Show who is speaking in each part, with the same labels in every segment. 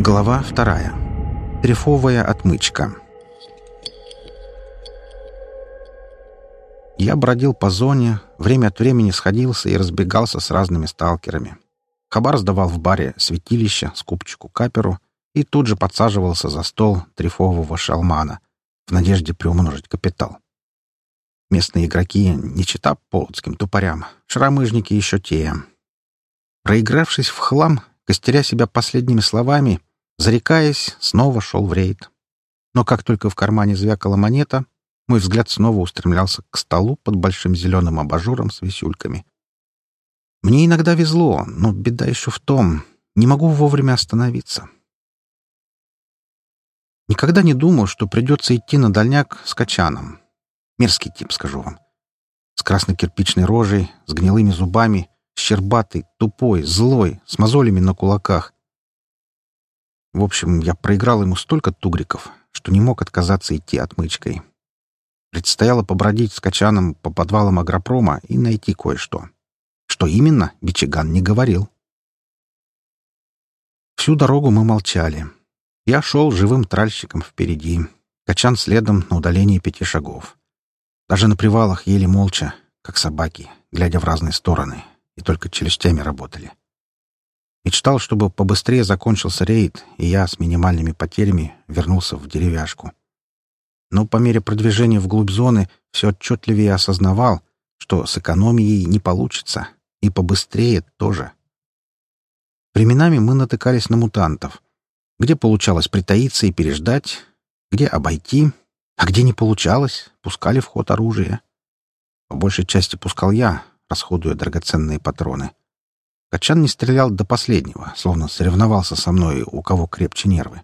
Speaker 1: Глава вторая. Трефовая отмычка. Я бродил по зоне, время от времени сходился и разбегался с разными сталкерами. Хабар сдавал в баре святилище, скупчику каперу и тут же подсаживался за стол трефового шалмана в надежде приумножить капитал. Местные игроки не чита полоцким тупорям, шрамыжники еще те. Проигравшись в хлам, костеря себя последними словами, зарекаясь, снова шел в рейд. Но как только в кармане звякала монета, мой взгляд снова устремлялся к столу под большим зеленым абажуром с висюльками. Мне иногда везло, но беда еще в том, не могу вовремя остановиться. Никогда не думал, что придется идти на дальняк с качаном. Мерзкий тип, скажу вам. С красно-кирпичной рожей, с гнилыми зубами, щербатый, тупой, злой, с мозолями на кулаках. В общем, я проиграл ему столько тугриков, что не мог отказаться идти отмычкой. Предстояло побродить с Качаном по подвалам агропрома и найти кое-что. Что именно, Бичиган не говорил. Всю дорогу мы молчали. Я шел живым тральщиком впереди, Качан следом на удалении пяти шагов. Даже на привалах ели молча, как собаки, глядя в разные стороны, и только челюстями работали. Мечтал, чтобы побыстрее закончился рейд, и я с минимальными потерями вернулся в деревяшку. Но по мере продвижения вглубь зоны все отчетливее осознавал, что с экономией не получится, и побыстрее тоже. Временами мы натыкались на мутантов, где получалось притаиться и переждать, где обойти, а где не получалось, пускали в ход оружие. По большей части пускал я, расходуя драгоценные патроны. Качан не стрелял до последнего, словно соревновался со мной, у кого крепче нервы.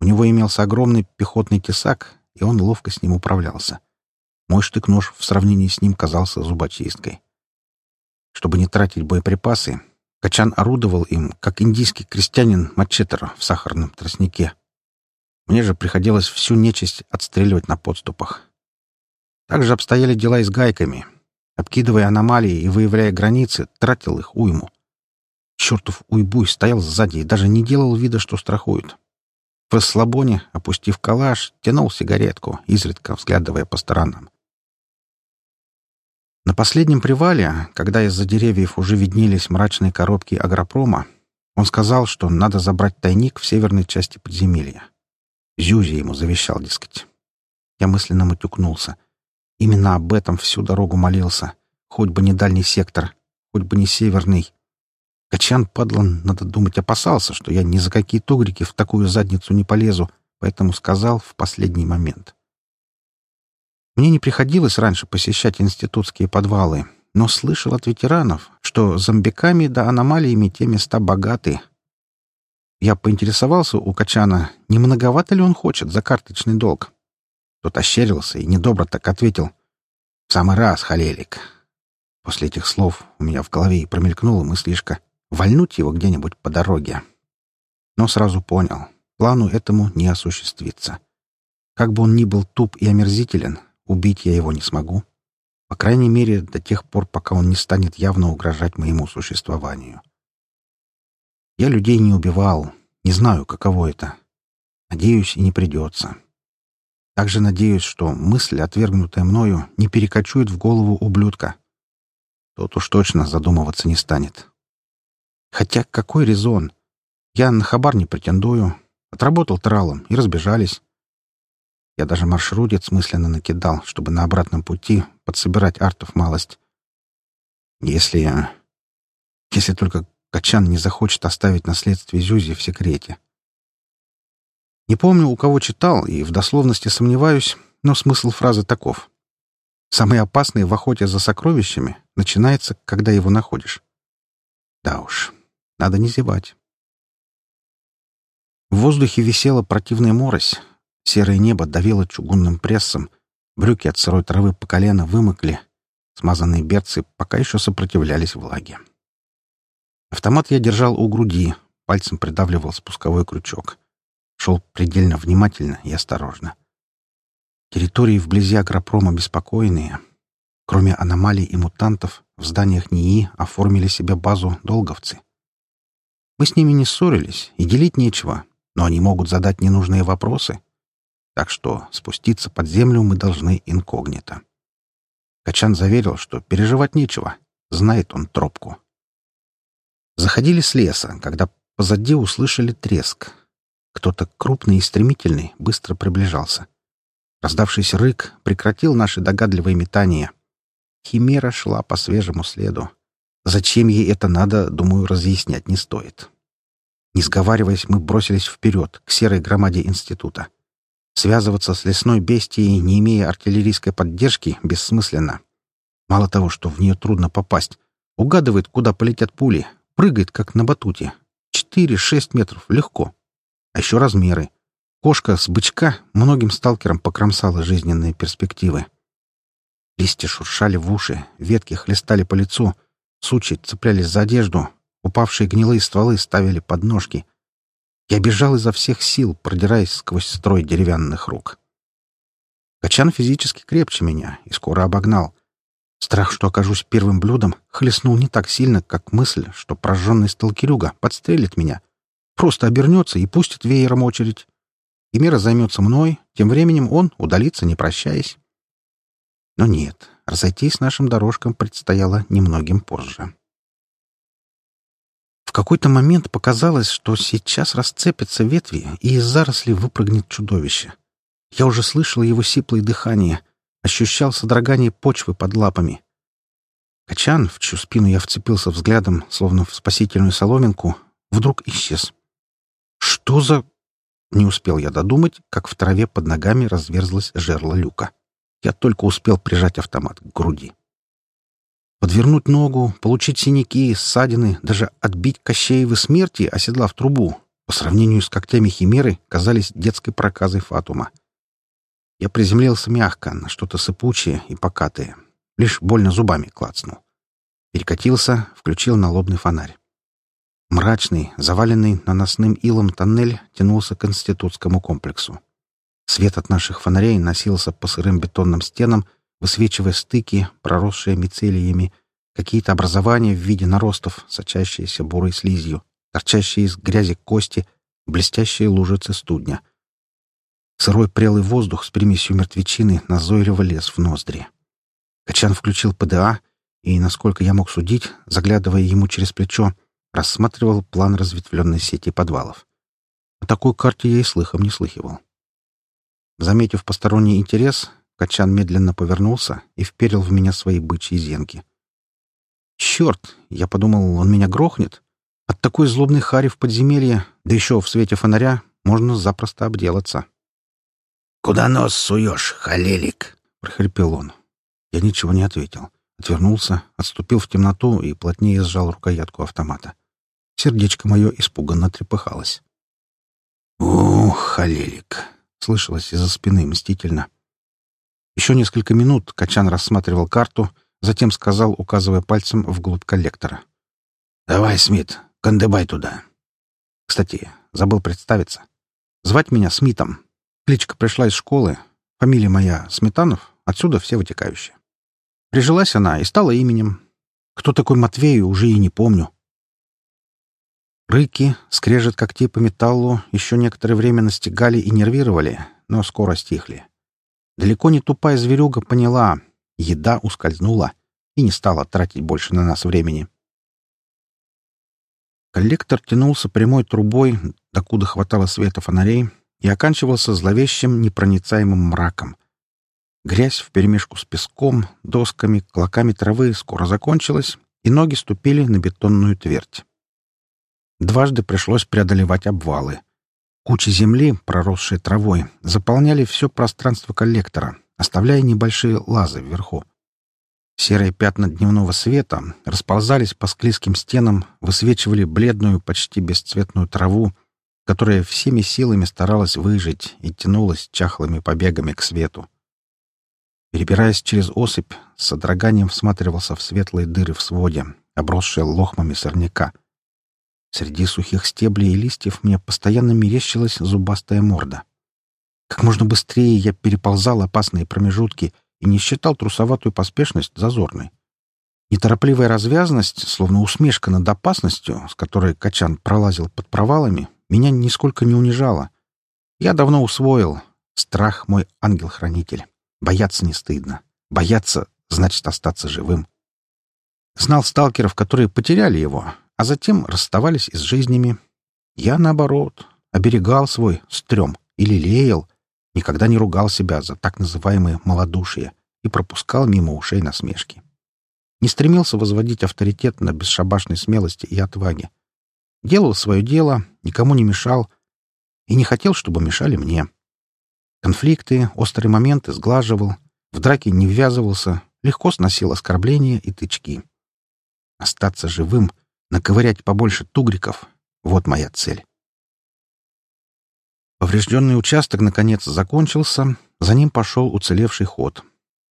Speaker 1: У него имелся огромный пехотный тесак, и он ловко с ним управлялся. Мой штык-нож в сравнении с ним казался зубочисткой. Чтобы не тратить боеприпасы, Качан орудовал им, как индийский крестьянин мачетер в сахарном тростнике. Мне же приходилось всю нечисть отстреливать на подступах. Также обстояли дела и с гайками — Обкидывая аномалии и выявляя границы, тратил их уйму. Чертов уйбуй стоял сзади и даже не делал вида, что страхует. В расслабоне, опустив калаш, тянул сигаретку, изредка взглядывая по сторонам. На последнем привале, когда из-за деревьев уже виднелись мрачные коробки агропрома, он сказал, что надо забрать тайник в северной части подземелья. Зюзи ему завещал, дескать. Я мысленно матюкнулся — Именно об этом всю дорогу молился. Хоть бы не дальний сектор, хоть бы не северный. Качан, падлан, надо думать, опасался, что я ни за какие тугрики в такую задницу не полезу, поэтому сказал в последний момент. Мне не приходилось раньше посещать институтские подвалы, но слышал от ветеранов, что зомбиками да аномалиями те места богаты. Я поинтересовался у Качана, не многовато ли он хочет за карточный долг. Тот ощерился и недобро так ответил. «В самый раз, Халелик». После этих слов у меня в голове и промелькнула мыслишка вальнуть его где-нибудь по дороге. Но сразу понял, плану этому не осуществиться. Как бы он ни был туп и омерзителен, убить я его не смогу. По крайней мере, до тех пор, пока он не станет явно угрожать моему существованию. Я людей не убивал, не знаю, каково это. Надеюсь, и не придется. Также надеюсь, что мысль, отвергнутая мною, не перекочует в голову ублюдка. Тот уж точно задумываться не станет. Хотя какой резон? Я на хабар не претендую. Отработал тралом и разбежались. Я даже маршрутец мысленно накидал, чтобы на обратном пути подсобирать артов малость. Если... Если только Качан не захочет оставить наследствие Зюзи в секрете. Не помню, у кого читал, и в дословности сомневаюсь, но смысл фразы таков. Самое опасное в охоте за сокровищами начинается, когда его находишь. Да уж, надо не зевать. В воздухе висела противная морось. Серое небо давило чугунным прессом. Брюки от сырой травы по колено вымокли. Смазанные берцы пока еще сопротивлялись влаге. Автомат я держал у груди, пальцем придавливал спусковой крючок. Шел предельно внимательно и осторожно. Территории вблизи агропрома беспокойные. Кроме аномалий и мутантов, в зданиях НИИ оформили себе базу долговцы. Мы с ними не ссорились, и делить нечего, но они могут задать ненужные вопросы. Так что спуститься под землю мы должны инкогнито. Качан заверил, что переживать нечего. Знает он тропку. Заходили с леса, когда позади услышали треск. Кто-то крупный и стремительный быстро приближался. Раздавшийся рык прекратил наши догадливые метания. Химера шла по свежему следу. Зачем ей это надо, думаю, разъяснять не стоит. Не сговариваясь, мы бросились вперед, к серой громаде института. Связываться с лесной бестией, не имея артиллерийской поддержки, бессмысленно. Мало того, что в нее трудно попасть, угадывает, куда полетят пули, прыгает, как на батуте. Четыре-шесть метров, легко. А еще размеры. Кошка с бычка многим сталкерам покромсала жизненные перспективы. Листья шуршали в уши, ветки хлестали по лицу, сучи цеплялись за одежду, упавшие гнилые стволы ставили под ножки. Я бежал изо всех сил, продираясь сквозь строй деревянных рук. Качан физически крепче меня и скоро обогнал. Страх, что окажусь первым блюдом, хлестнул не так сильно, как мысль, что прожженный сталкерюга подстрелит меня, Просто обернется и пустит веером очередь. И мира займется мной, тем временем он удалится, не прощаясь. Но нет, разойтись нашим дорожкам предстояло немногим позже. В какой-то момент показалось, что сейчас расцепятся ветви, и из заросли выпрыгнет чудовище. Я уже слышал его сиплое дыхание, ощущал содрогание почвы под лапами. Качан, в чью спину я вцепился взглядом, словно в спасительную соломинку, вдруг исчез. Что за... Не успел я додумать, как в траве под ногами разверзлось жерло люка. Я только успел прижать автомат к груди. Подвернуть ногу, получить синяки, ссадины, даже отбить Кощеевы смерти, оседлав трубу, по сравнению с когтями химеры, казались детской проказой Фатума. Я приземлился мягко, на что-то сыпучее и покатое. Лишь больно зубами клацнул. Перекатился, включил налобный фонарь. Мрачный, заваленный наносным илом тоннель тянулся к институтскому комплексу. Свет от наших фонарей носился по сырым бетонным стенам, высвечивая стыки, проросшие мицелиями, какие-то образования в виде наростов, сочащиеся бурой слизью, торчащие из грязи кости, блестящие лужицы студня. Сырой прелый воздух с примесью мертвечины назойливо лез в ноздри. Качан включил ПДА и, насколько я мог судить, заглядывая ему через плечо, рассматривал план разветвленной сети подвалов. О такой карте я и слыхом не слыхивал. Заметив посторонний интерес, Качан медленно повернулся и вперил в меня свои бычьи зенки. «Черт!» — я подумал, он меня грохнет. От такой злобной хари в подземелье, да еще в свете фонаря, можно запросто обделаться.
Speaker 2: «Куда нос суешь, халелик?»
Speaker 1: — прохрипел он. Я ничего не ответил. Отвернулся, отступил в темноту и плотнее сжал рукоятку автомата. Сердечко мое испуганно трепыхалось.
Speaker 2: «Ух, халелик!» — слышалось из-за спины мстительно.
Speaker 1: Еще несколько минут Качан рассматривал карту, затем сказал, указывая пальцем вглубь коллектора.
Speaker 2: «Давай, Смит, кандыбай туда».
Speaker 1: Кстати, забыл представиться. Звать меня Смитом. Кличка пришла из школы. Фамилия моя Сметанов, отсюда все вытекающие. Прижилась она и стала именем. Кто такой Матвей, уже и не помню. Рыки, скрежет когтей по металлу, еще некоторое время настигали и нервировали, но скоро стихли. Далеко не тупая зверюга поняла, еда ускользнула и не стала тратить больше на нас времени. Коллектор тянулся прямой трубой, докуда хватало света фонарей, и оканчивался зловещим непроницаемым мраком. Грязь вперемешку с песком, досками, клоками травы скоро закончилась, и ноги ступили на бетонную твердь. Дважды пришлось преодолевать обвалы. Кучи земли, проросшие травой, заполняли все пространство коллектора, оставляя небольшие лазы вверху. Серые пятна дневного света расползались по склизким стенам, высвечивали бледную, почти бесцветную траву, которая всеми силами старалась выжить и тянулась чахлыми побегами к свету. Перебираясь через осыпь, с содроганием всматривался в светлые дыры в своде, обросшие лохмами сорняка — Среди сухих стеблей и листьев мне постоянно мерещилась зубастая морда. Как можно быстрее я переползал опасные промежутки и не считал трусоватую поспешность зазорной. Неторопливая развязность, словно усмешка над опасностью, с которой Качан пролазил под провалами, меня нисколько не унижала. Я давно усвоил. Страх — мой ангел-хранитель. Бояться не стыдно. Бояться — значит остаться живым. Знал сталкеров, которые потеряли его, а затем расставались с жизнями. Я, наоборот, оберегал свой стрём и лелеял, никогда не ругал себя за так называемое малодушие и пропускал мимо ушей насмешки. Не стремился возводить авторитет на бесшабашной смелости и отваге. Делал свое дело, никому не мешал и не хотел, чтобы мешали мне. Конфликты, острые моменты сглаживал, в драке не ввязывался, легко сносил оскорбления и тычки. Остаться живым, наковырять побольше тугриков — вот моя цель. Поврежденный участок, наконец, закончился, за ним пошел уцелевший ход.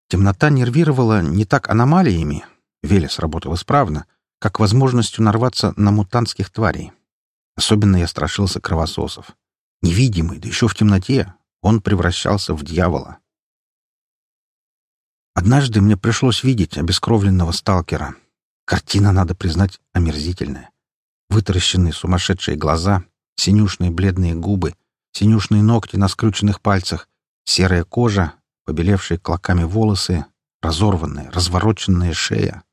Speaker 1: Темнота нервировала не так аномалиями, Велес работал исправно, как возможностью нарваться на мутантских тварей. Особенно я страшился кровососов. Невидимый, да еще в темноте, он превращался в дьявола. Однажды мне пришлось видеть обескровленного сталкера. Картина, надо признать, омерзительная. Вытаращенные сумасшедшие глаза, синюшные бледные губы, синюшные ногти на скрюченных пальцах, серая кожа, побелевшие клоками волосы, разорванная, развороченная шея.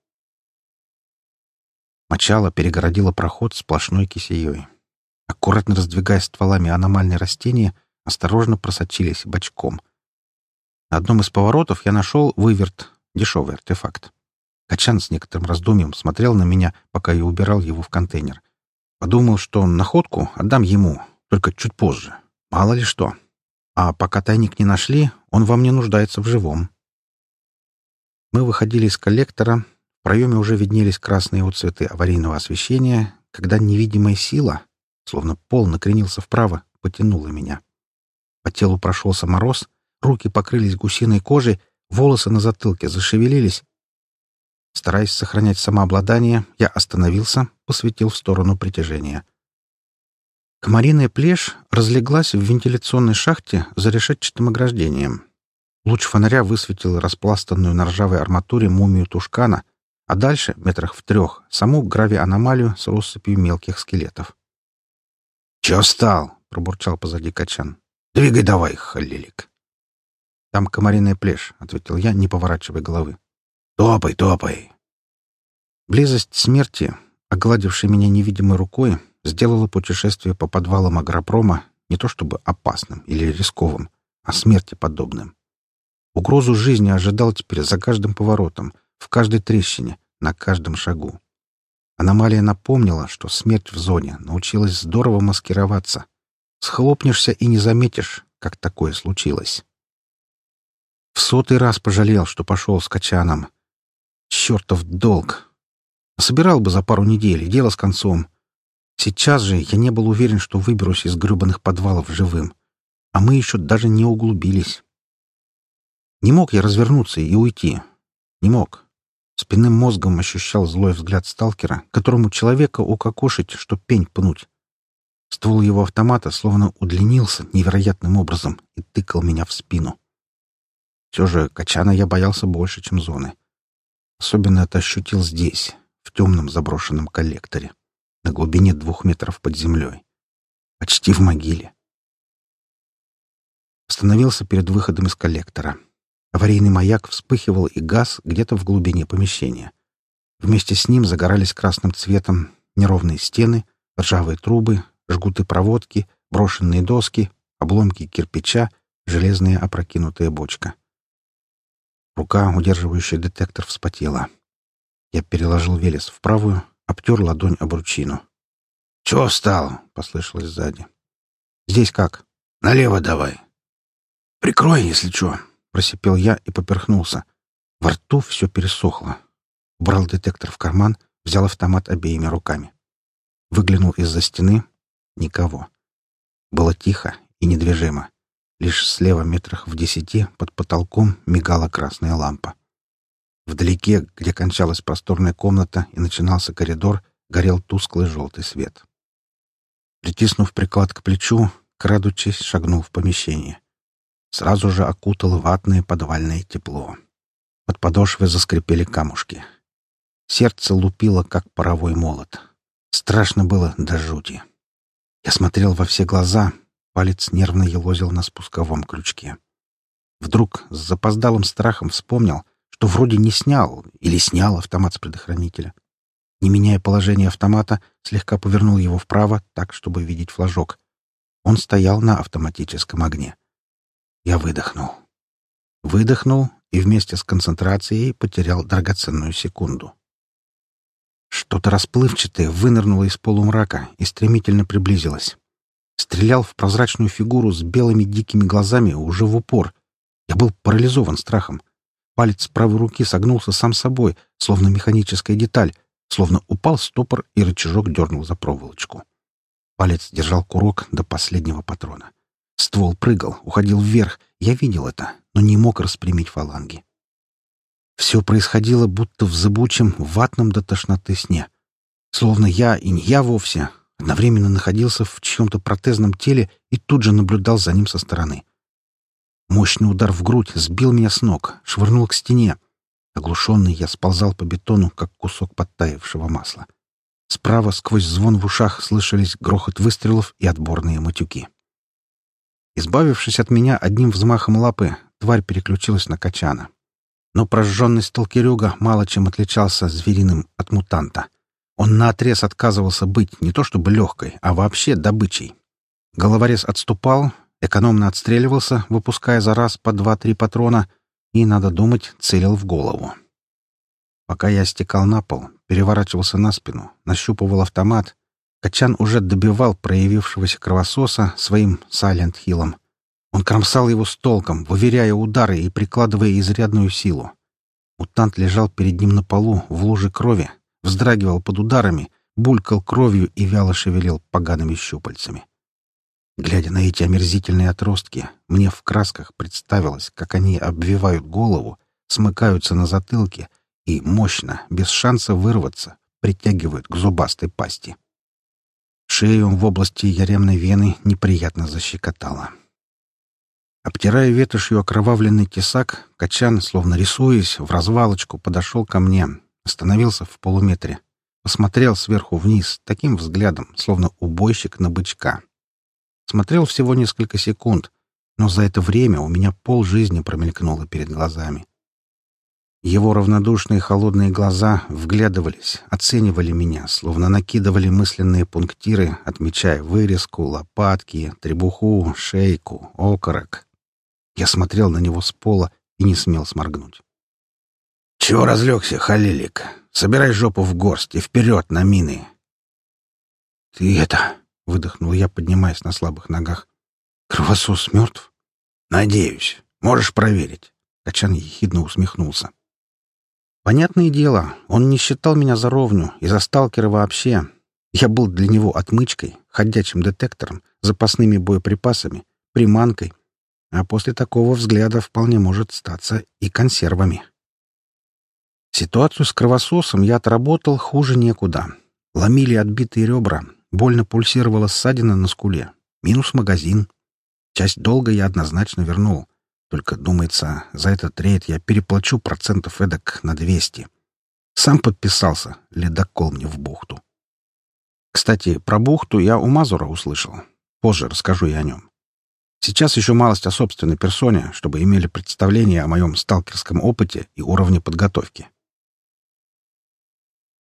Speaker 1: Мочало перегородило проход сплошной кисеей. Аккуратно раздвигая стволами аномальные растения, осторожно просочились бочком. На одном из поворотов я нашел выверт, дешевый артефакт. Качан с некоторым раздумьем смотрел на меня, пока я убирал его в контейнер. Подумал, что находку отдам ему, только чуть позже. Мало ли что. А пока тайник не нашли, он во мне нуждается в живом. Мы выходили из коллектора, в проеме уже виднелись красные отцветы аварийного освещения, когда невидимая сила, словно пол накренился вправо, потянула меня. По телу прошелся мороз, руки покрылись гусиной кожей, волосы на затылке зашевелились. Стараясь сохранять самообладание, я остановился, посветил в сторону притяжения. Комариная плешь разлеглась в вентиляционной шахте за решетчатым ограждением. Луч фонаря высветил распластанную на ржавой арматуре мумию тушкана, а дальше, метрах в трех, саму гравианомалию с россыпью мелких скелетов.
Speaker 2: «Чё встал?» — пробурчал позади Качан. «Двигай давай, халилик».
Speaker 1: «Там комариная плешь», — ответил я, не поворачивая головы.
Speaker 2: «Топай, топай».
Speaker 1: Близость смерти, огладившей меня невидимой рукой, сделала путешествие по подвалам агропрома не то чтобы опасным или рисковым, а смерти подобным. Угрозу жизни ожидал теперь за каждым поворотом, в каждой трещине, на каждом шагу. Аномалия напомнила, что смерть в зоне научилась здорово маскироваться. Схлопнешься и не заметишь, как такое случилось. В сотый раз пожалел, что пошел с Качаном. Чертов долг! Собирал бы за пару недель, дело с концом. Сейчас же я не был уверен, что выберусь из гребаных подвалов живым. А мы еще даже не углубились. Не мог я развернуться и уйти. Не мог. Спинным мозгом ощущал злой взгляд сталкера, которому человека укокошить, что пень пнуть. Ствол его автомата словно удлинился невероятным образом и тыкал меня в спину. Все же Качана я боялся больше, чем зоны. Особенно это ощутил здесь, в темном заброшенном коллекторе, на глубине двух метров под землей. Почти в могиле. Остановился перед выходом из коллектора. Аварийный маяк вспыхивал и газ где-то в глубине помещения. Вместе с ним загорались красным цветом неровные стены, ржавые трубы, жгуты проводки, брошенные доски, обломки кирпича, железная опрокинутая бочка. Рука, удерживающая детектор, вспотела. Я переложил Велес в правую, обтер ладонь об ручину.
Speaker 2: «Чего встал?» — послышалось сзади.
Speaker 1: «Здесь как?»
Speaker 2: «Налево давай».
Speaker 1: «Прикрой, если что», Просипел я и поперхнулся. Во рту все пересохло. Убрал детектор в карман, взял автомат обеими руками. Выглянул из-за стены. Никого. Было тихо и недвижимо. Лишь слева метрах в десяти под потолком мигала красная лампа. Вдалеке, где кончалась просторная комната и начинался коридор, горел тусклый желтый свет. Притиснув приклад к плечу, крадучись, шагнул в помещение сразу же окутало ватное подвальное тепло. Под подошвой заскрипели камушки. Сердце лупило, как паровой молот. Страшно было до жути. Я смотрел во все глаза, палец нервно елозил на спусковом крючке. Вдруг с запоздалым страхом вспомнил, что вроде не снял или снял автомат с предохранителя. Не меняя положение автомата, слегка повернул его вправо, так, чтобы видеть флажок. Он стоял на автоматическом огне. Я выдохнул. Выдохнул и вместе с концентрацией потерял драгоценную секунду. Что-то расплывчатое вынырнуло из полумрака и стремительно приблизилось. Стрелял в прозрачную фигуру с белыми дикими глазами уже в упор. Я был парализован страхом. Палец правой руки согнулся сам собой, словно механическая деталь, словно упал стопор и рычажок дернул за проволочку. Палец держал курок до последнего патрона. Ствол прыгал, уходил вверх. Я видел это, но не мог распрямить фаланги. Все происходило будто в зыбучем, ватном до тошноты сне. Словно я и не я вовсе одновременно находился в чьем-то протезном теле и тут же наблюдал за ним со стороны. Мощный удар в грудь сбил меня с ног, швырнул к стене. Оглушенный я сползал по бетону, как кусок подтаявшего масла. Справа сквозь звон в ушах слышались грохот выстрелов и отборные матюки. Избавившись от меня одним взмахом лапы, тварь переключилась на качана. Но прожженный сталкерюга мало чем отличался звериным от мутанта. Он наотрез отказывался быть не то чтобы легкой, а вообще добычей. Головорез отступал, экономно отстреливался, выпуская за раз по два-три патрона, и, надо думать, целил в голову. Пока я стекал на пол, переворачивался на спину, нащупывал автомат, Качан уже добивал проявившегося кровососа своим сайлент-хилом. Он кромсал его с толком, выверяя удары и прикладывая изрядную силу. Мутант лежал перед ним на полу в луже крови, вздрагивал под ударами, булькал кровью и вяло шевелил погаными щупальцами. Глядя на эти омерзительные отростки, мне в красках представилось, как они обвивают голову, смыкаются на затылке и мощно, без шанса вырваться, притягивают к зубастой пасти. Шею в области яремной вены неприятно защекотало. Обтирая ветошью окровавленный тесак, Качан, словно рисуясь, в развалочку подошел ко мне, остановился в полуметре, посмотрел сверху вниз таким взглядом, словно убойщик на бычка. Смотрел всего несколько секунд, но за это время у меня пол жизни промелькнуло перед глазами. Его равнодушные холодные глаза вглядывались, оценивали меня, словно накидывали мысленные пунктиры, отмечая вырезку, лопатки, требуху, шейку, окорок. Я смотрел на него с пола и не смел сморгнуть. «Чего разлегся, халилик? Собирай жопу в горсть и вперед на мины!» «Ты это...» — выдохнул я, поднимаясь на слабых ногах. «Кровосос мертв?» «Надеюсь. Можешь проверить». Качан ехидно усмехнулся. Понятное дело, он не считал меня за ровню и за сталкера вообще. Я был для него отмычкой, ходячим детектором, запасными боеприпасами, приманкой, а после такого взгляда вполне может статься и консервами. Ситуацию с кровососом я отработал хуже некуда. Ломили отбитые ребра, больно пульсировала ссадина на скуле. Минус магазин. Часть долга я однозначно вернул. Только, думается, за этот рейд я переплачу процентов эдак на двести. Сам подписался, ледокол мне в бухту. Кстати, про бухту я у Мазура услышал. Позже расскажу я о нем. Сейчас еще малость о собственной персоне, чтобы имели представление о моем сталкерском опыте и уровне подготовки.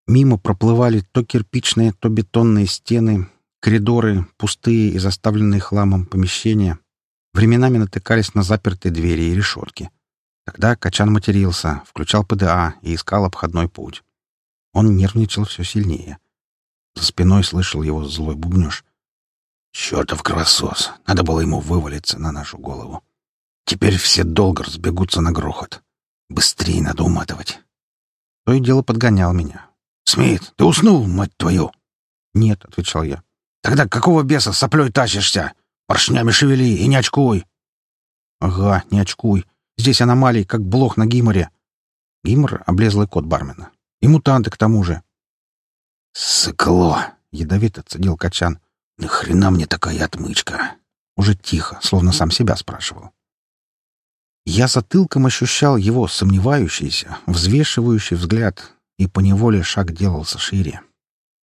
Speaker 1: Мимо проплывали то кирпичные, то бетонные стены, коридоры, пустые и заставленные хламом помещения, Временами натыкались на запертые двери и решетки. Тогда Качан матерился, включал ПДА и искал обходной путь. Он нервничал все сильнее. За спиной слышал его злой бубнеж. «Чертов кровосос! Надо было ему вывалиться на нашу голову. Теперь все долго разбегутся на грохот. Быстрее надо уматывать». То и дело подгонял меня. «Смит, ты уснул, мать твою?» «Нет», — отвечал я. «Тогда какого беса соплей тащишься? Поршнями шевели и не очкуй!» «Ага, не очкуй. Здесь аномалии, как блох на гиморе». Гимор — облезлый кот бармена. И мутанты к тому же.
Speaker 2: «Сыкло!»
Speaker 1: — ядовито цедил Качан.
Speaker 2: «Нахрена мне такая отмычка?»
Speaker 1: Уже тихо, словно сам себя спрашивал. Я затылком ощущал его сомневающийся, взвешивающий взгляд, и поневоле шаг делался шире.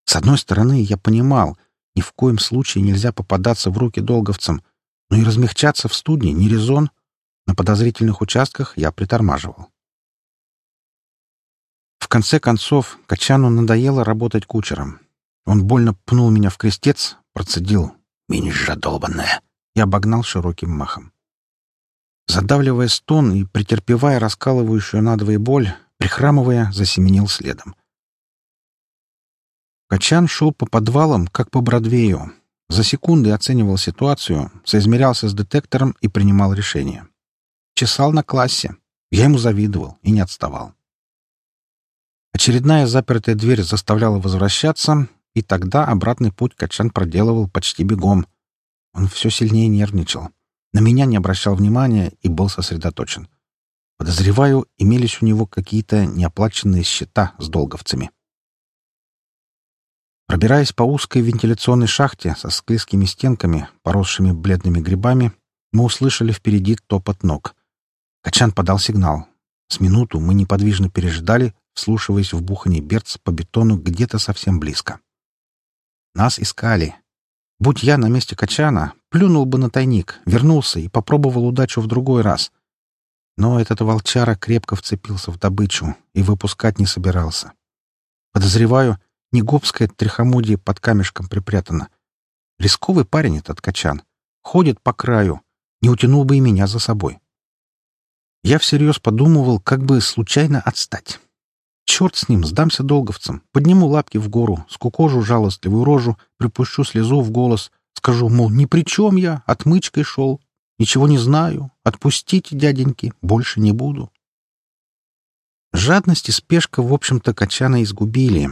Speaker 1: С одной стороны, я понимал, ни в коем случае нельзя попадаться в руки долговцам, но и размягчаться в студне не резон. На подозрительных участках я притормаживал. В конце концов, Качану надоело работать кучером. Он больно пнул меня в крестец, процедил «Минжа долбанная!» и обогнал широким махом. Задавливая стон и претерпевая раскалывающую надвое боль, прихрамывая, засеменил следом. Качан шел по подвалам, как по Бродвею. За секунды оценивал ситуацию, соизмерялся с детектором и принимал решение. Чесал на классе. Я ему завидовал и не отставал. Очередная запертая дверь заставляла возвращаться, и тогда обратный путь Качан проделывал почти бегом. Он все сильнее нервничал. На меня не обращал внимания и был сосредоточен. Подозреваю, имелись у него какие-то неоплаченные счета с долговцами. Пробираясь по узкой вентиляционной шахте со склизкими стенками, поросшими бледными грибами, мы услышали впереди топот ног. Качан подал сигнал. С минуту мы неподвижно пережидали, вслушиваясь в бухание берц по бетону где-то совсем близко. Нас искали. Будь я на месте Качана, плюнул бы на тайник, вернулся и попробовал удачу в другой раз. Но этот волчара крепко вцепился в добычу и выпускать не собирался. Подозреваю, негобское трихомудие под камешком припрятано. Рисковый парень этот Качан. Ходит по краю. Не утянул бы и меня за собой. Я всерьез подумывал, как бы случайно отстать. Черт с ним, сдамся долговцам, подниму лапки в гору, скукожу жалостливую рожу, припущу слезу в голос, скажу, мол, ни при чем я, отмычкой шел, ничего не знаю, отпустите, дяденьки, больше не буду. Жадность и спешка, в общем-то, Качана изгубили.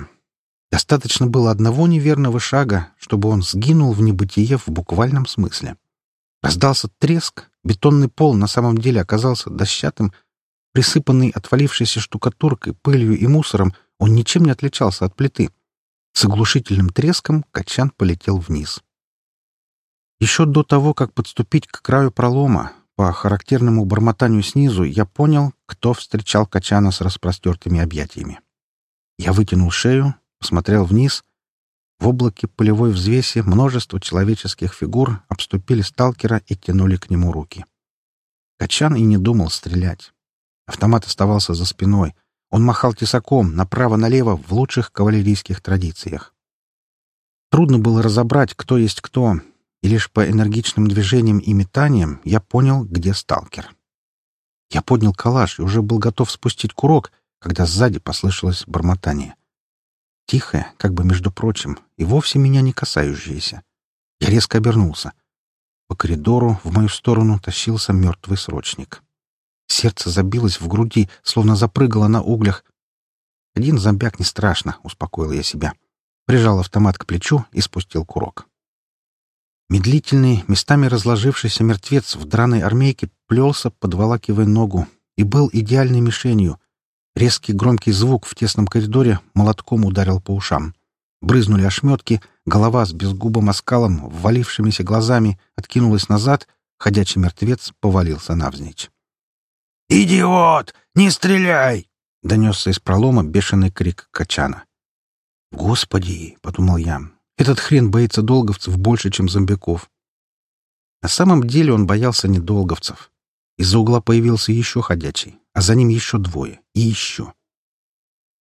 Speaker 1: Достаточно было одного неверного шага, чтобы он сгинул в небытие в буквальном смысле. Раздался треск, бетонный пол на самом деле оказался дощатым, Присыпанный отвалившейся штукатуркой, пылью и мусором, он ничем не отличался от плиты. С оглушительным треском Качан полетел вниз. Еще до того, как подступить к краю пролома, по характерному бормотанию снизу я понял, кто встречал Качана с распростертыми объятиями. Я вытянул шею, посмотрел вниз. В облаке полевой взвеси множество человеческих фигур обступили сталкера и тянули к нему руки. Качан и не думал стрелять. Автомат оставался за спиной. Он махал тесаком направо-налево в лучших кавалерийских традициях. Трудно было разобрать, кто есть кто, и лишь по энергичным движениям и метаниям я понял, где сталкер. Я поднял калаш и уже был готов спустить курок, когда сзади послышалось бормотание. Тихое, как бы между прочим, и вовсе меня не касающееся. Я резко обернулся. По коридору в мою сторону тащился мертвый срочник. Сердце забилось в груди, словно запрыгало на углях. «Один зомбяк не страшно», — успокоил я себя. Прижал автомат к плечу и спустил курок. Медлительный, местами разложившийся мертвец в драной армейке плелся, подволакивая ногу, и был идеальной мишенью. Резкий громкий звук в тесном коридоре молотком ударил по ушам. Брызнули ошметки, голова с безгубым оскалом, ввалившимися глазами, откинулась назад, ходячий мертвец повалился навзничь.
Speaker 2: «Идиот! Не стреляй!»
Speaker 1: — донесся из пролома бешеный крик Качана. «Господи!» — подумал я. «Этот хрен боится долговцев больше, чем зомбяков». На самом деле он боялся не долговцев. Из-за угла появился еще ходячий, а за ним еще двое. И еще.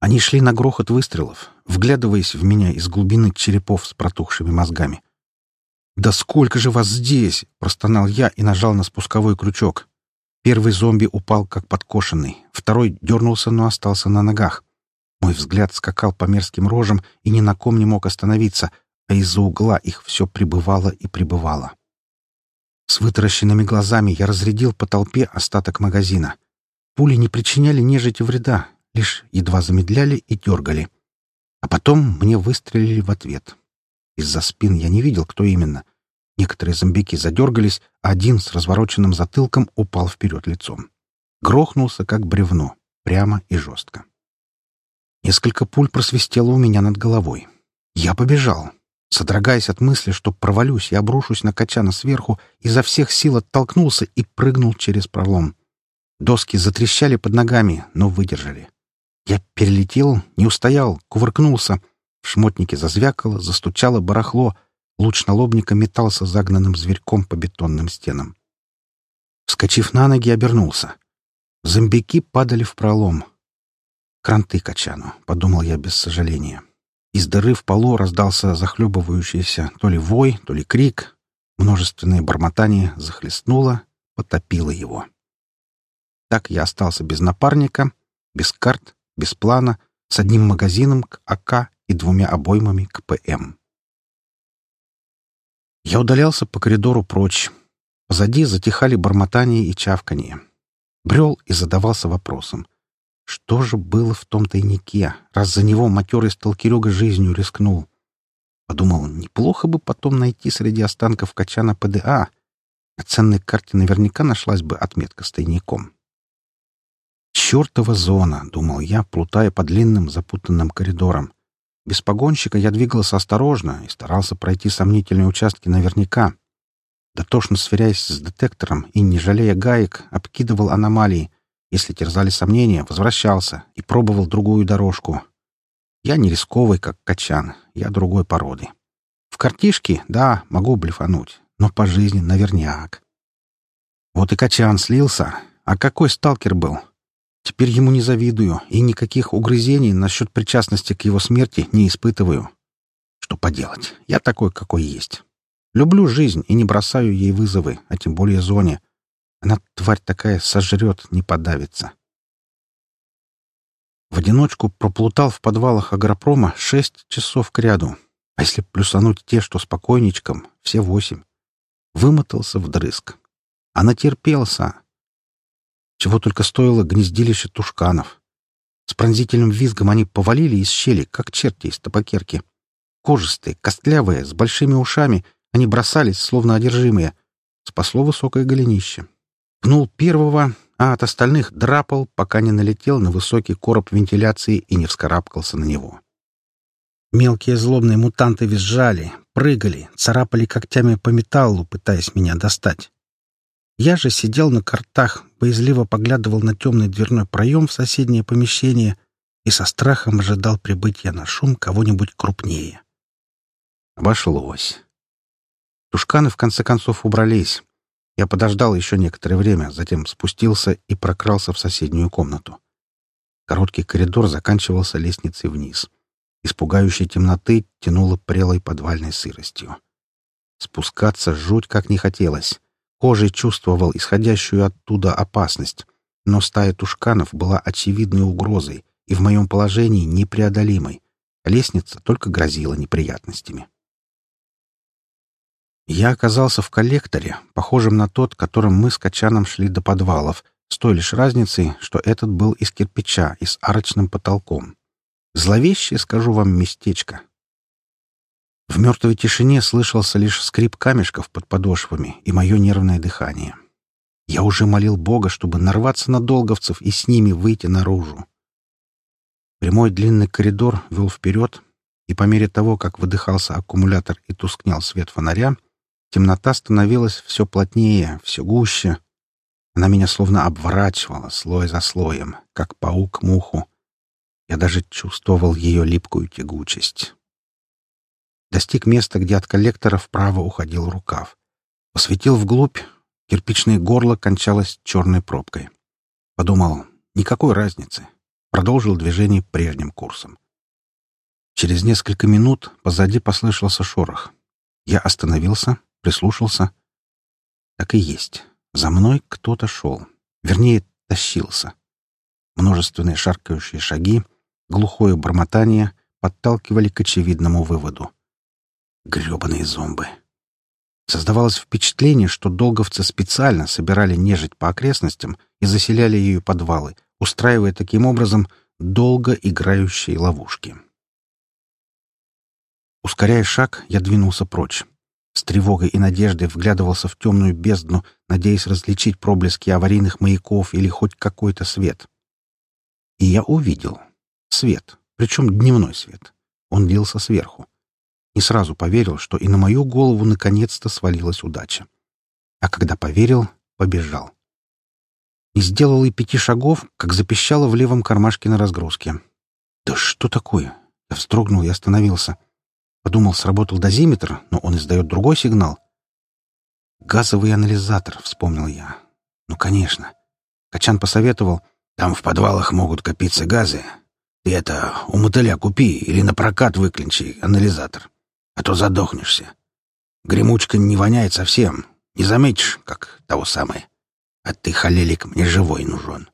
Speaker 1: Они шли на грохот выстрелов, вглядываясь в меня из глубины черепов с протухшими мозгами. «Да сколько же вас здесь!» — простонал я и нажал на спусковой крючок. Первый зомби упал как подкошенный, второй дернулся, но остался на ногах. Мой взгляд скакал по мерзким рожам и ни на ком не мог остановиться, а из-за угла их все прибывало и прибывало. С вытаращенными глазами я разрядил по толпе остаток магазина. Пули не причиняли нежити вреда, лишь едва замедляли и дергали. А потом мне выстрелили в ответ. Из-за спин я не видел, кто именно — Некоторые зомбики задергались, а один с развороченным затылком упал вперед лицом. Грохнулся, как бревно, прямо и жестко. Несколько пуль просвистело у меня над головой. Я побежал. Содрогаясь от мысли, что провалюсь и обрушусь на Качана сверху, изо всех сил оттолкнулся и прыгнул через пролом. Доски затрещали под ногами, но выдержали. Я перелетел, не устоял, кувыркнулся. В шмотнике зазвякало, застучало барахло. Луч налобника метался загнанным зверьком по бетонным стенам. Вскочив на ноги, обернулся. Зомбяки падали в пролом. «Кранты качану», — подумал я без сожаления. Из дыры в полу раздался захлебывающийся то ли вой, то ли крик. Множественное бормотание захлестнуло, потопило его. Так я остался без напарника, без карт, без плана, с одним магазином к АК и двумя обоймами к ПМ. Я удалялся по коридору прочь. Позади затихали бормотание и чавканье. Брел и задавался вопросом. Что же было в том тайнике, раз за него матерый сталкерюга жизнью рискнул? Подумал, неплохо бы потом найти среди останков Качана ПДА. На ценной карте наверняка нашлась бы отметка с тайником. «Чертова зона!» — думал я, плутая по длинным запутанным коридорам. Без погонщика я двигался осторожно и старался пройти сомнительные участки наверняка. Дотошно сверяясь с детектором и, не жалея гаек, обкидывал аномалии. Если терзали сомнения, возвращался и пробовал другую дорожку. Я не рисковый, как качан, я другой породы. В картишке, да, могу блефануть, но по жизни наверняк. Вот и качан слился. А какой сталкер был? Теперь ему не завидую и никаких угрызений насчет причастности к его смерти не испытываю. Что поделать, я такой, какой есть. Люблю жизнь и не бросаю ей вызовы, а тем более зоне. Она, тварь такая, сожрет, не подавится. В одиночку проплутал в подвалах агропрома шесть часов кряду. А если плюсануть те, что спокойничком, все восемь. Вымотался вдрызг. А натерпелся. Чего только стоило гнездилище тушканов. С пронзительным визгом они повалили из щели, как черти из табакерки. Кожистые, костлявые, с большими ушами — они бросались, словно одержимые. Спасло высокое голенище. Пнул первого, а от остальных драпал, пока не налетел на высокий короб вентиляции и не вскарабкался на него. Мелкие злобные мутанты визжали, прыгали, царапали когтями по металлу, пытаясь меня достать. Я же сидел на картах, боязливо поглядывал на темный дверной проем в соседнее помещение и со страхом ожидал прибытия на шум кого-нибудь крупнее. Обошлось. Тушканы в конце концов убрались. Я подождал еще некоторое время, затем спустился и прокрался в соседнюю комнату. Короткий коридор заканчивался лестницей вниз. Из пугающей темноты тянуло прелой подвальной сыростью. Спускаться жуть как не хотелось. Кожей чувствовал исходящую оттуда опасность, но стая тушканов была очевидной угрозой и в моем положении непреодолимой. Лестница только грозила неприятностями. Я оказался в коллекторе, похожем на тот, которым мы с Качаном шли до подвалов, с той лишь разницей, что этот был из кирпича и с арочным потолком. Зловещее, скажу вам, местечко. В мертвой тишине слышался лишь скрип камешков под подошвами и мое нервное дыхание. Я уже молил Бога, чтобы нарваться на долговцев и с ними выйти наружу. Прямой длинный коридор вел вперед, и по мере того, как выдыхался аккумулятор и тускнел свет фонаря, Темнота становилась все плотнее, все гуще. Она меня словно обворачивала слой за слоем, как паук муху. Я даже чувствовал ее липкую тягучесть. Достиг места, где от коллектора вправо уходил рукав. Посветил вглубь, кирпичное горло кончалось черной пробкой. Подумал, никакой разницы. Продолжил движение прежним курсом. Через несколько минут позади послышался шорох. Я остановился, прислушался. Так и есть. За мной кто-то шел. Вернее, тащился. Множественные шаркающие шаги, глухое бормотание подталкивали к очевидному выводу. Гребаные зомбы. Создавалось впечатление, что долговцы специально собирали нежить по окрестностям и заселяли ее подвалы, устраивая таким образом долго играющие ловушки. Ускоряя шаг, я двинулся прочь. С тревогой и надеждой вглядывался в темную бездну, надеясь различить проблески аварийных маяков или хоть какой-то свет. И я увидел. Свет. Причем дневной свет. Он лился сверху. Не сразу поверил, что и на мою голову наконец-то свалилась удача. А когда поверил, побежал. Не сделал и пяти шагов, как запищало в левом кармашке на разгрузке. «Да что такое?» Я вздрогнул и остановился. Подумал, сработал дозиметр, но он издает другой сигнал. «Газовый анализатор», — вспомнил я. «Ну, конечно». Качан посоветовал. «Там в подвалах могут копиться газы. Ты это, у мотыля купи или на прокат выклинчи анализатор, а то задохнешься. Гремучка не воняет совсем, не заметишь, как того самое. А ты, халелик, мне живой нужен».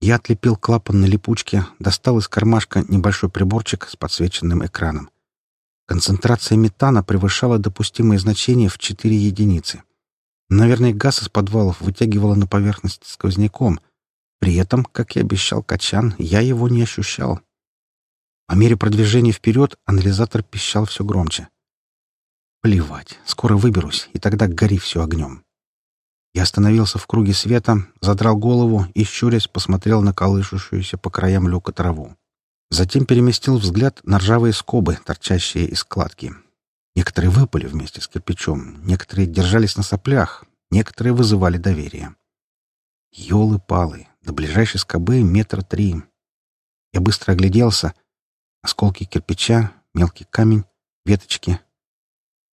Speaker 1: Я отлепил клапан на липучке, достал из кармашка небольшой приборчик с подсвеченным экраном. Концентрация метана превышала допустимое значение в 4 единицы. Наверное, газ из подвалов вытягивало на поверхность сквозняком. При этом, как и обещал Качан, я его не ощущал. По мере продвижения вперед анализатор пищал все громче. Плевать, скоро выберусь, и тогда гори все огнем. Я остановился в круге света, задрал голову и, щурясь, посмотрел на колышущуюся по краям люка траву. Затем переместил взгляд на ржавые скобы, торчащие из складки. Некоторые выпали вместе с кирпичом, некоторые держались на соплях, некоторые вызывали доверие. Ёлы-палы, до ближайшей скобы метра три. Я быстро огляделся. Осколки кирпича, мелкий камень, веточки.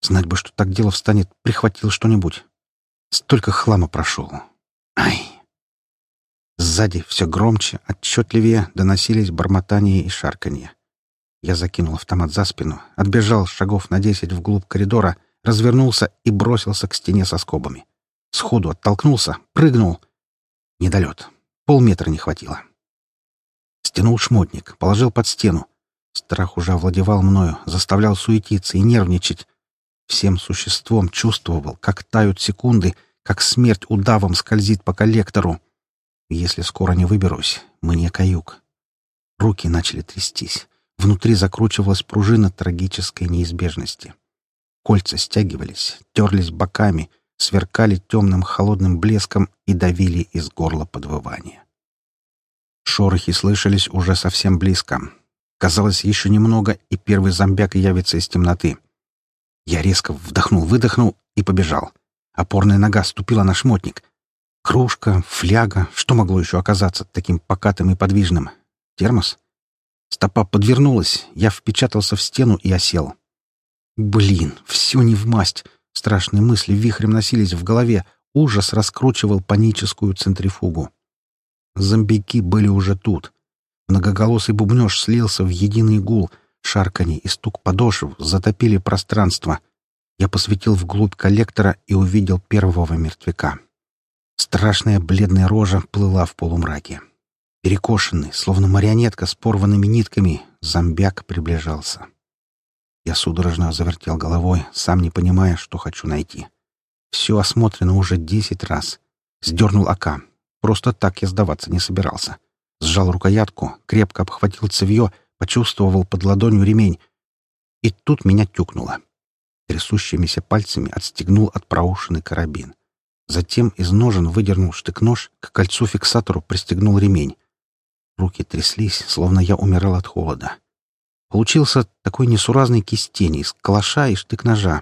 Speaker 1: Знать бы, что так дело встанет, прихватил что-нибудь. Столько хлама прошел. Ай! Сзади все громче, отчетливее доносились бормотания и шарканье. Я закинул автомат за спину, отбежал шагов на десять вглубь коридора, развернулся и бросился к стене со скобами. Сходу оттолкнулся, прыгнул. Недолет. Полметра не хватило. Стянул шмотник, положил под стену. Страх уже овладевал мною, заставлял суетиться и нервничать. Всем существом чувствовал, как тают секунды, как смерть удавом скользит по коллектору. Если скоро не выберусь, мне каюк. Руки начали трястись. Внутри закручивалась пружина трагической неизбежности. Кольца стягивались, терлись боками, сверкали темным холодным блеском и давили из горла подвывания. Шорохи слышались уже совсем близко. Казалось, еще немного, и первый зомбяк явится из темноты — я резко вдохнул-выдохнул и побежал. Опорная нога ступила на шмотник. Кружка, фляга, что могло еще оказаться таким покатым и подвижным? Термос? Стопа подвернулась, я впечатался в стену и осел. Блин, все не в масть. Страшные мысли вихрем носились в голове, ужас раскручивал паническую центрифугу. Зомбики были уже тут. Многоголосый бубнеж слился в единый гул — Шарканье и стук подошв затопили пространство. Я посветил вглубь коллектора и увидел первого мертвяка. Страшная бледная рожа плыла в полумраке. Перекошенный, словно марионетка с порванными нитками, зомбяк приближался. Я судорожно завертел головой, сам не понимая, что хочу найти. Все осмотрено уже десять раз. Сдернул АК. Просто так я сдаваться не собирался. Сжал рукоятку, крепко обхватил цевье почувствовал под ладонью ремень. И тут меня тюкнуло. Трясущимися пальцами отстегнул от проушины карабин. Затем из ножен выдернул штык-нож, к кольцу-фиксатору пристегнул ремень. Руки тряслись, словно я умирал от холода. Получился такой несуразный кистень из калаша и штык-ножа.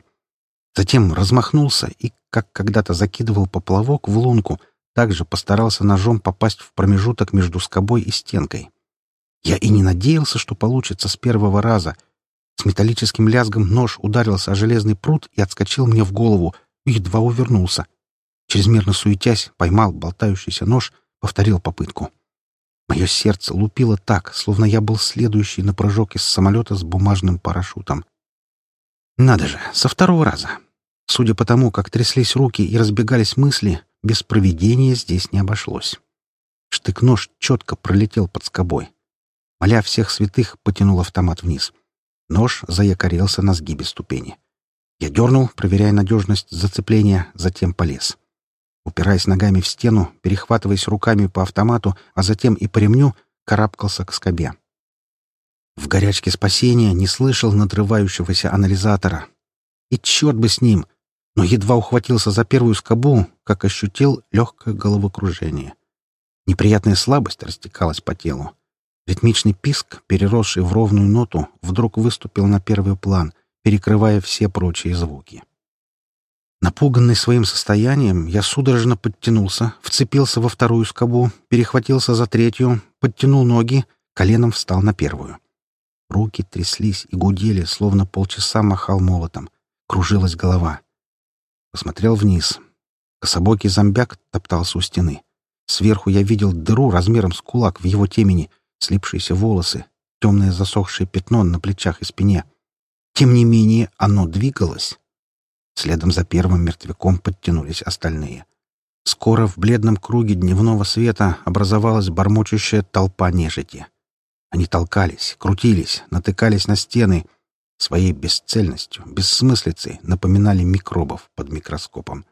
Speaker 1: Затем размахнулся и, как когда-то закидывал поплавок в лунку, также постарался ножом попасть в промежуток между скобой и стенкой. Я и не надеялся, что получится с первого раза. С металлическим лязгом нож ударился о железный пруд и отскочил мне в голову, едва увернулся. Чрезмерно суетясь, поймал болтающийся нож, повторил попытку. Мое сердце лупило так, словно я был следующий на прыжок из самолета с бумажным парашютом. Надо же, со второго раза. Судя по тому, как тряслись руки и разбегались мысли, без проведения здесь не обошлось. Штык-нож четко пролетел под скобой. Моля всех святых, потянул автомат вниз. Нож заякорился на сгибе ступени. Я дернул, проверяя надежность зацепления, затем полез. Упираясь ногами в стену, перехватываясь руками по автомату, а затем и по ремню, карабкался к скобе. В горячке спасения не слышал надрывающегося анализатора. И черт бы с ним! Но едва ухватился за первую скобу, как ощутил легкое головокружение. Неприятная слабость растекалась по телу. Ритмичный писк, переросший в ровную ноту, вдруг выступил на первый план, перекрывая все прочие звуки. Напуганный своим состоянием, я судорожно подтянулся, вцепился во вторую скобу, перехватился за третью, подтянул ноги, коленом встал на первую. Руки тряслись и гудели, словно полчаса махал молотом. Кружилась голова. Посмотрел вниз. Кособокий зомбяк топтался у стены. Сверху я видел дыру размером с кулак в его темени, слипшиеся волосы, темное засохшее пятно на плечах и спине. Тем не менее, оно двигалось. Следом за первым мертвяком подтянулись остальные. Скоро в бледном круге дневного света образовалась бормочущая толпа нежити. Они толкались, крутились, натыкались на стены. Своей бесцельностью, бессмыслицей напоминали микробов под микроскопом.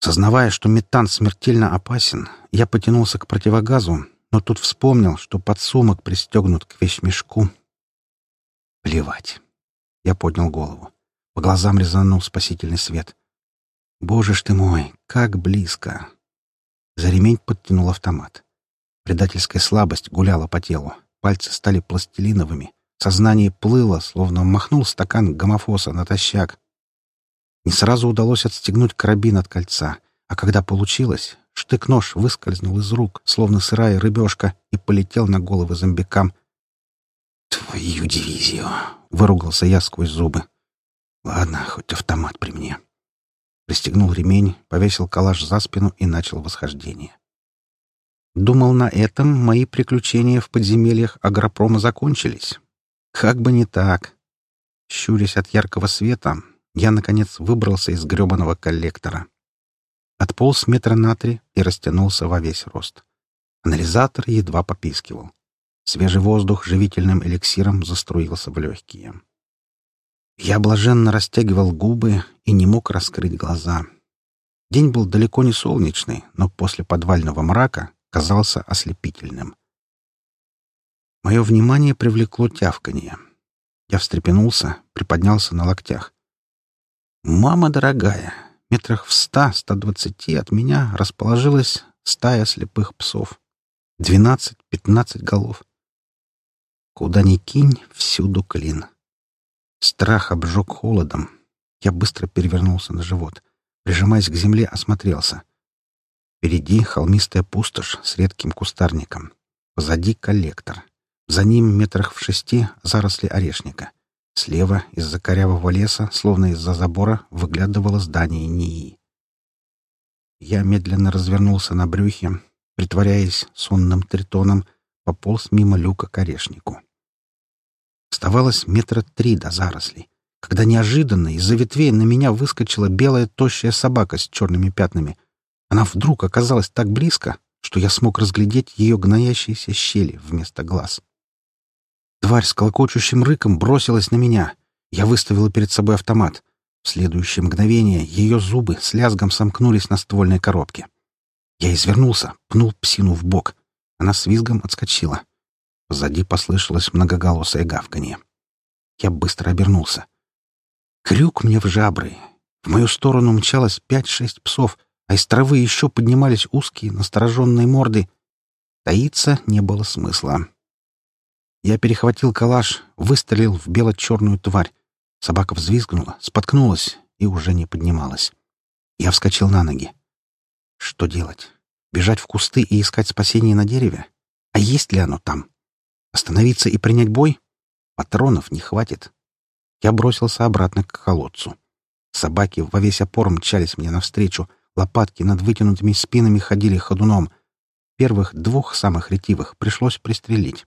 Speaker 1: Сознавая, что метан смертельно опасен, я потянулся к противогазу, но тут вспомнил, что подсумок пристегнут к вещмешку. Плевать. Я поднял голову. По глазам резанул спасительный свет. Боже ж ты мой, как близко! За ремень подтянул автомат. Предательская слабость гуляла по телу. Пальцы стали пластилиновыми. Сознание плыло, словно махнул стакан гомофоса натощак. Не сразу удалось отстегнуть карабин от кольца, а когда получилось, штык-нож выскользнул из рук, словно сырая рыбешка, и полетел на головы зомбикам. «Твою дивизию!» — выругался я сквозь зубы. «Ладно, хоть автомат при мне». Пристегнул ремень, повесил калаш за спину и начал восхождение. Думал, на этом мои приключения в подземельях агропрома закончились. Как бы не так. Щурясь от яркого света, я, наконец, выбрался из гребаного коллектора. Отполз метра на три и растянулся во весь рост. Анализатор едва попискивал. Свежий воздух живительным эликсиром заструился в легкие. Я блаженно растягивал губы и не мог раскрыть глаза. День был далеко не солнечный, но после подвального мрака казался ослепительным. Мое внимание привлекло тявканье. Я встрепенулся, приподнялся на локтях. «Мама дорогая!» Метрах в ста-ста двадцати от меня расположилась стая слепых псов. Двенадцать-пятнадцать голов. Куда ни кинь, всюду клин. Страх обжег холодом. Я быстро перевернулся на живот. Прижимаясь к земле, осмотрелся. Впереди холмистая пустошь с редким кустарником. Позади коллектор. За ним метрах в шести заросли орешника. Слева, из-за корявого леса, словно из-за забора, выглядывало здание НИИ. Я медленно развернулся на брюхе, притворяясь сонным тритоном, пополз мимо люка к орешнику. Оставалось метра три до зарослей, когда неожиданно из-за ветвей на меня выскочила белая тощая собака с черными пятнами. Она вдруг оказалась так близко, что я смог разглядеть ее гноящиеся щели вместо глаз. Тварь с колокочущим рыком бросилась на меня. Я выставила перед собой автомат. В следующее мгновение ее зубы с лязгом сомкнулись на ствольной коробке. Я извернулся, пнул псину в бок. Она с визгом отскочила. Позади послышалось многоголосое гавканье. Я быстро обернулся. Крюк мне в жабры. В мою сторону мчалось пять-шесть псов, а из травы еще поднимались узкие, настороженные морды. Таиться не было смысла. Я перехватил калаш, выстрелил в бело-черную тварь. Собака взвизгнула, споткнулась и уже не поднималась. Я вскочил на ноги. Что делать? Бежать в кусты и искать спасение на дереве? А есть ли оно там? Остановиться и принять бой? Патронов не хватит. Я бросился обратно к колодцу. Собаки во весь опор мчались мне навстречу, лопатки над вытянутыми спинами ходили ходуном. Первых двух самых ретивых пришлось пристрелить.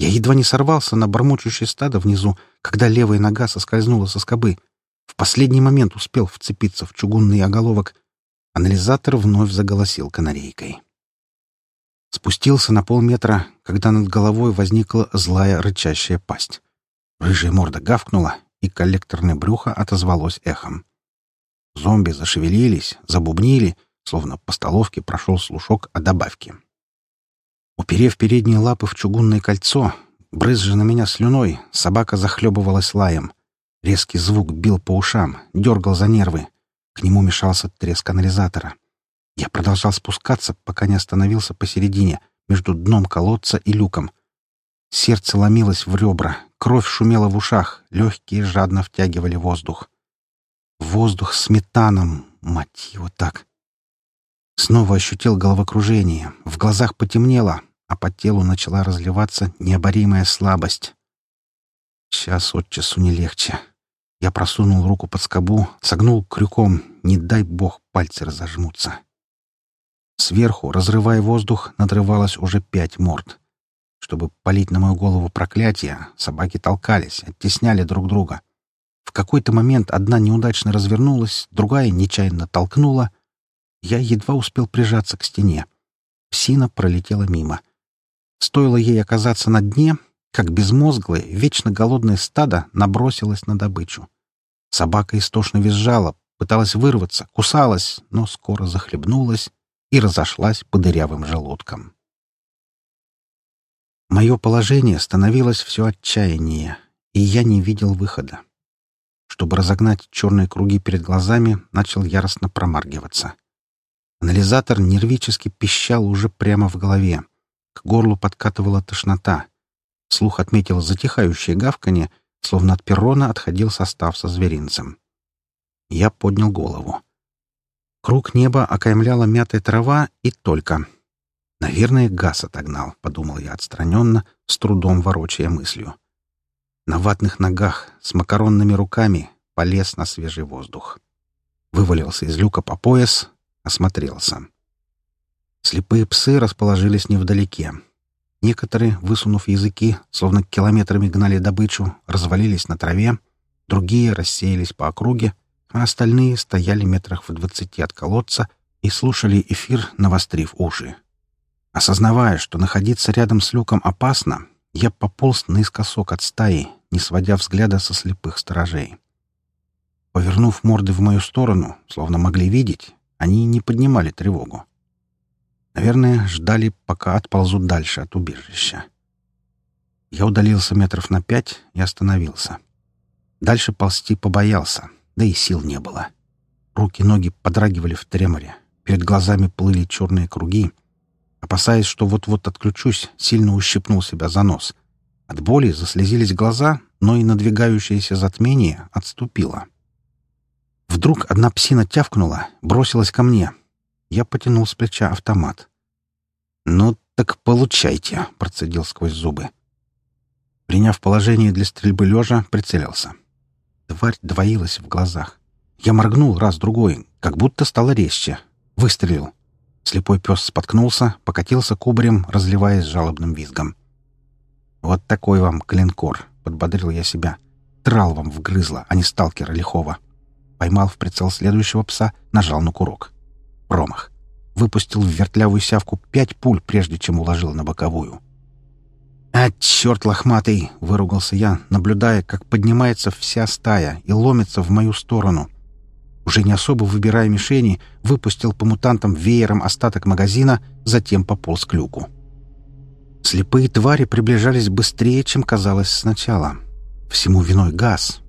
Speaker 1: Я едва не сорвался на бормочущее стадо внизу, когда левая нога соскользнула со скобы. В последний момент успел вцепиться в чугунный оголовок. Анализатор вновь заголосил канарейкой. Спустился на полметра, когда над головой возникла злая рычащая пасть. Рыжая морда гавкнула, и коллекторное брюхо отозвалось эхом. Зомби зашевелились, забубнили, словно по столовке прошел слушок о добавке. Уперев передние лапы в чугунное кольцо, брызжа на меня слюной, собака захлебывалась лаем. Резкий звук бил по ушам, дергал за нервы. К нему мешался треск анализатора. Я продолжал спускаться, пока не остановился посередине, между дном колодца и люком. Сердце ломилось в ребра, кровь шумела в ушах, легкие жадно втягивали воздух. Воздух с метаном, мать его так. Снова ощутил головокружение, в глазах потемнело, а по телу начала разливаться необоримая слабость. Час от часу не легче. Я просунул руку под скобу, согнул крюком, не дай бог пальцы разожмутся. Сверху, разрывая воздух, надрывалось уже пять морд. Чтобы полить на мою голову проклятие, собаки толкались, оттесняли друг друга. В какой-то момент одна неудачно развернулась, другая нечаянно толкнула. Я едва успел прижаться к стене. Псина пролетела мимо. Стоило ей оказаться на дне, как безмозглое, вечно голодное стадо набросилось на добычу. Собака истошно визжала, пыталась вырваться, кусалась, но скоро захлебнулась и разошлась по дырявым желудкам. Мое положение становилось все отчаяннее, и я не видел выхода. Чтобы разогнать черные круги перед глазами, начал яростно промаргиваться. Анализатор нервически пищал уже прямо в голове. К горлу подкатывала тошнота. Слух отметил затихающее гавканье, словно от перрона отходил состав со зверинцем. Я поднял голову. Круг неба окаймляла мятая трава и только. «Наверное, газ отогнал», — подумал я отстраненно, с трудом ворочая мыслью. На ватных ногах, с макаронными руками, полез на свежий воздух. Вывалился из люка по пояс, осмотрелся. Слепые псы расположились невдалеке. Некоторые, высунув языки, словно километрами гнали добычу, развалились на траве, другие рассеялись по округе, а остальные стояли метрах в двадцати от колодца и слушали эфир, навострив уши. Осознавая, что находиться рядом с люком опасно, я пополз наискосок от стаи, не сводя взгляда со слепых сторожей. Повернув морды в мою сторону, словно могли видеть, они не поднимали тревогу. Наверное, ждали, пока отползут дальше от убежища. Я удалился метров на пять и остановился. Дальше ползти побоялся, да и сил не было. Руки-ноги подрагивали в треморе, перед глазами плыли черные круги. Опасаясь, что вот-вот отключусь, сильно ущипнул себя за нос. От боли заслезились глаза, но и надвигающееся затмение отступило. Вдруг одна псина тявкнула, бросилась ко мне — я потянул с плеча автомат. «Ну, так получайте», — процедил сквозь зубы. Приняв положение для стрельбы лежа, прицелился. Тварь двоилась в глазах. Я моргнул раз-другой, как будто стало резче. Выстрелил. Слепой пес споткнулся, покатился кубарем, разливаясь жалобным визгом. «Вот такой вам клинкор», — подбодрил я себя. «Трал вам вгрызло, а не сталкера лихого». Поймал в прицел следующего пса, нажал на курок. Промах. Выпустил в вертлявую сявку пять пуль, прежде чем уложил на боковую. «А, черт лохматый!» — выругался я, наблюдая, как поднимается вся стая и ломится в мою сторону. Уже не особо выбирая мишени, выпустил по мутантам веером остаток магазина, затем пополз к люку. Слепые твари приближались быстрее, чем казалось сначала. Всему виной газ.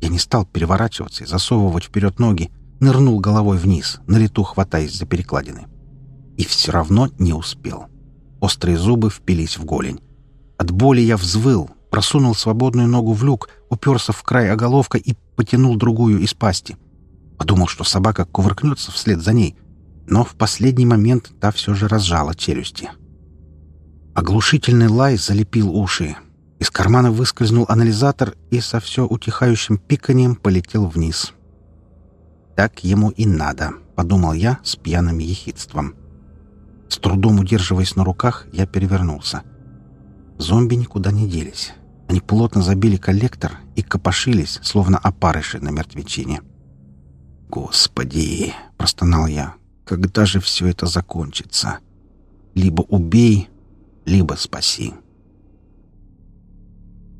Speaker 1: Я не стал переворачиваться и засовывать вперед ноги, нырнул головой вниз, на лету хватаясь за перекладины. И все равно не успел. Острые зубы впились в голень. От боли я взвыл, просунул свободную ногу в люк, уперся в край оголовка и потянул другую из пасти. Подумал, что собака кувыркнется вслед за ней, но в последний момент та все же разжала челюсти. Оглушительный лай залепил уши. Из кармана выскользнул анализатор и со все утихающим пиканием полетел вниз. — так ему и надо, подумал я с пьяным ехидством. С трудом удерживаясь на руках, я перевернулся. Зомби никуда не делись. Они плотно забили коллектор и копошились, словно опарыши на мертвечине. «Господи!» — простонал я. «Когда же все это закончится? Либо убей, либо спаси».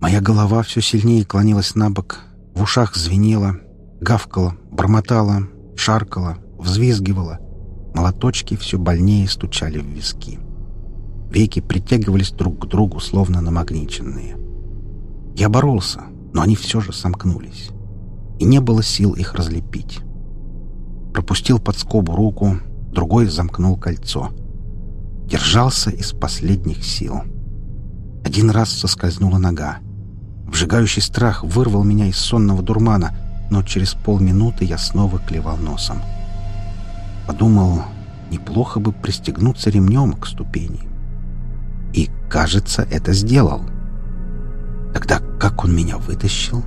Speaker 1: Моя голова все сильнее клонилась на бок, в ушах звенело, гавкала, бормотала, шаркала, взвизгивала. Молоточки все больнее стучали в виски. Веки притягивались друг к другу, словно намагниченные. Я боролся, но они все же сомкнулись. И не было сил их разлепить. Пропустил под скобу руку, другой замкнул кольцо. Держался из последних сил. Один раз соскользнула нога. Вжигающий страх вырвал меня из сонного дурмана — но через полминуты я снова клевал носом. Подумал, неплохо бы пристегнуться ремнем к ступени. Кажется, это сделал. Тогда как он меня вытащил?